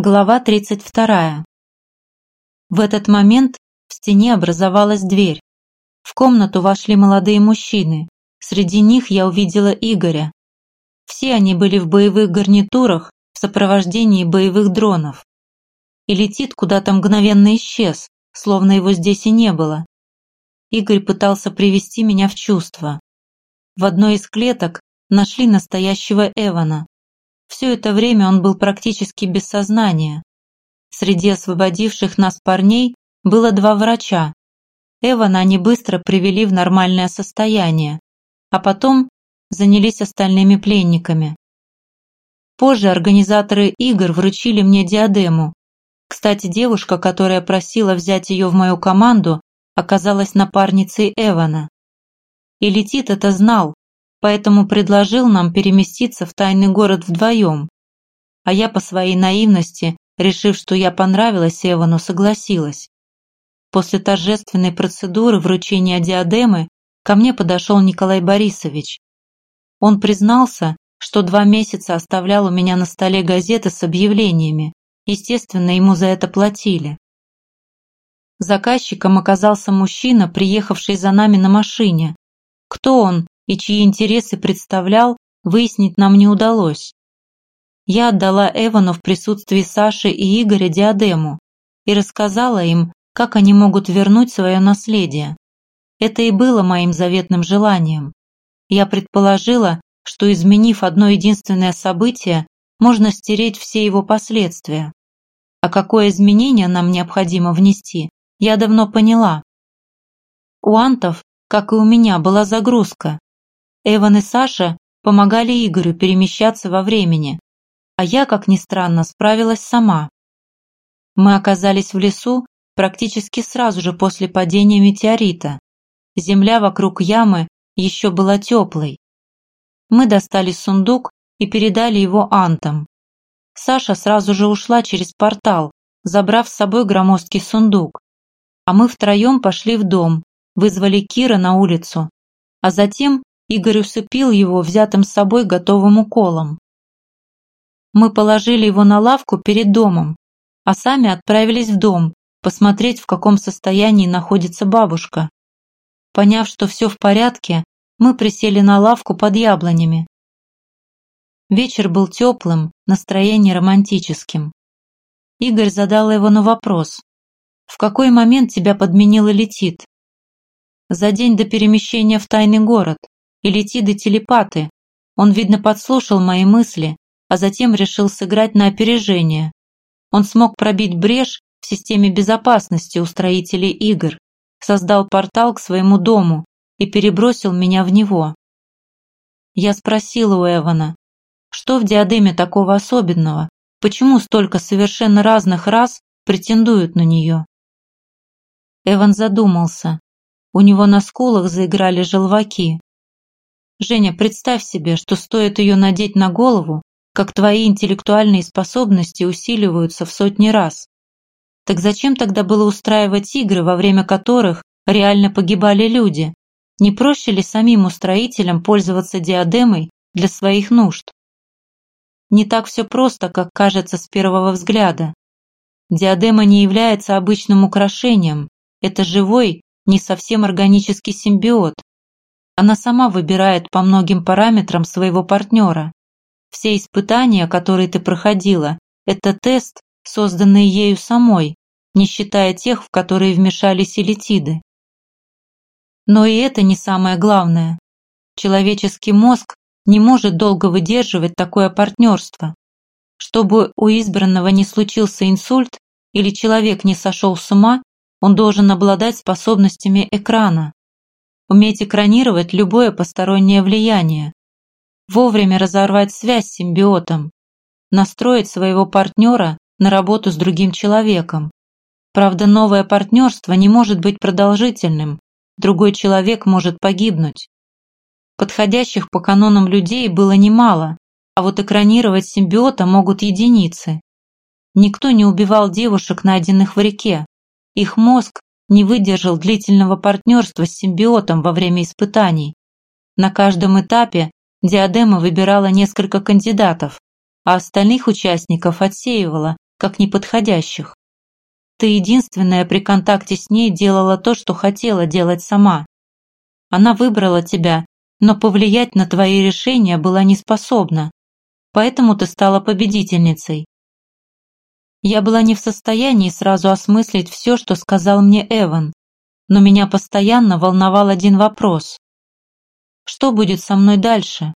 Глава 32. В этот момент в стене образовалась дверь. В комнату вошли молодые мужчины. Среди них я увидела Игоря. Все они были в боевых гарнитурах в сопровождении боевых дронов. И летит куда-то мгновенно исчез, словно его здесь и не было. Игорь пытался привести меня в чувство. В одной из клеток нашли настоящего Эвана, все это время он был практически без сознания. Среди освободивших нас парней было два врача. Эвана они быстро привели в нормальное состояние, а потом занялись остальными пленниками. Позже организаторы игр вручили мне диадему. Кстати, девушка, которая просила взять ее в мою команду, оказалась напарницей Эвана. И Летит это знал, поэтому предложил нам переместиться в тайный город вдвоем. А я по своей наивности, решив, что я понравилась Эвану, согласилась. После торжественной процедуры вручения диадемы ко мне подошел Николай Борисович. Он признался, что два месяца оставлял у меня на столе газеты с объявлениями. Естественно, ему за это платили. Заказчиком оказался мужчина, приехавший за нами на машине. Кто он, и чьи интересы представлял, выяснить нам не удалось. Я отдала Эвану в присутствии Саши и Игоря диадему и рассказала им, как они могут вернуть свое наследие. Это и было моим заветным желанием. Я предположила, что изменив одно единственное событие, можно стереть все его последствия. А какое изменение нам необходимо внести, я давно поняла. У антов, как и у меня, была загрузка, Эван и Саша помогали Игорю перемещаться во времени, а я, как ни странно, справилась сама. Мы оказались в лесу практически сразу же после падения метеорита. Земля вокруг ямы еще была теплой. Мы достали сундук и передали его антам. Саша сразу же ушла через портал, забрав с собой громоздкий сундук. А мы втроем пошли в дом, вызвали Кира на улицу, а затем Игорь усыпил его взятым с собой готовым уколом. Мы положили его на лавку перед домом, а сами отправились в дом, посмотреть, в каком состоянии находится бабушка. Поняв, что все в порядке, мы присели на лавку под яблонями. Вечер был теплым, настроение романтическим. Игорь задал его на вопрос. «В какой момент тебя подменила летит?» «За день до перемещения в тайный город и летиды телепаты. Он, видно, подслушал мои мысли, а затем решил сыграть на опережение. Он смог пробить брешь в системе безопасности у строителей игр, создал портал к своему дому и перебросил меня в него. Я спросила у Эвана, что в диадеме такого особенного, почему столько совершенно разных рас претендуют на нее? Эван задумался. У него на скулах заиграли желваки. Женя, представь себе, что стоит ее надеть на голову, как твои интеллектуальные способности усиливаются в сотни раз. Так зачем тогда было устраивать игры, во время которых реально погибали люди? Не проще ли самим устроителям пользоваться диадемой для своих нужд? Не так все просто, как кажется с первого взгляда. Диадема не является обычным украшением, это живой, не совсем органический симбиот, она сама выбирает по многим параметрам своего партнера. Все испытания, которые ты проходила, это тест, созданный ею самой, не считая тех, в которые вмешались элитиды. Но и это не самое главное. Человеческий мозг не может долго выдерживать такое партнерство. Чтобы у избранного не случился инсульт или человек не сошел с ума, он должен обладать способностями экрана уметь экранировать любое постороннее влияние, вовремя разорвать связь с симбиотом, настроить своего партнера на работу с другим человеком. Правда, новое партнерство не может быть продолжительным, другой человек может погибнуть. Подходящих по канонам людей было немало, а вот экранировать симбиота могут единицы. Никто не убивал девушек, найденных в реке. Их мозг не выдержал длительного партнерства с симбиотом во время испытаний. На каждом этапе диадема выбирала несколько кандидатов, а остальных участников отсеивала, как неподходящих. Ты единственная при контакте с ней делала то, что хотела делать сама. Она выбрала тебя, но повлиять на твои решения была не способна. Поэтому ты стала победительницей. Я была не в состоянии сразу осмыслить все, что сказал мне Эван, но меня постоянно волновал один вопрос. Что будет со мной дальше?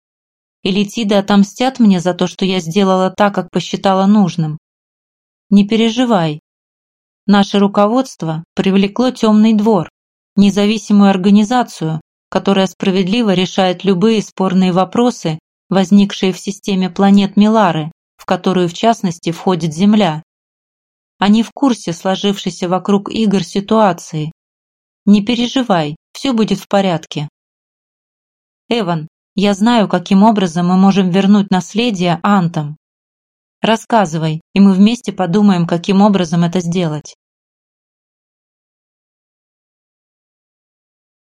Или Тиды отомстят мне за то, что я сделала так, как посчитала нужным? Не переживай. Наше руководство привлекло темный двор, независимую организацию, которая справедливо решает любые спорные вопросы, возникшие в системе планет Милары, в которую в частности входит Земля. Они в курсе сложившейся вокруг игр ситуации. Не переживай, все будет в порядке. Эван, я знаю, каким образом мы можем вернуть наследие Антам. Рассказывай, и мы вместе подумаем, каким образом это сделать.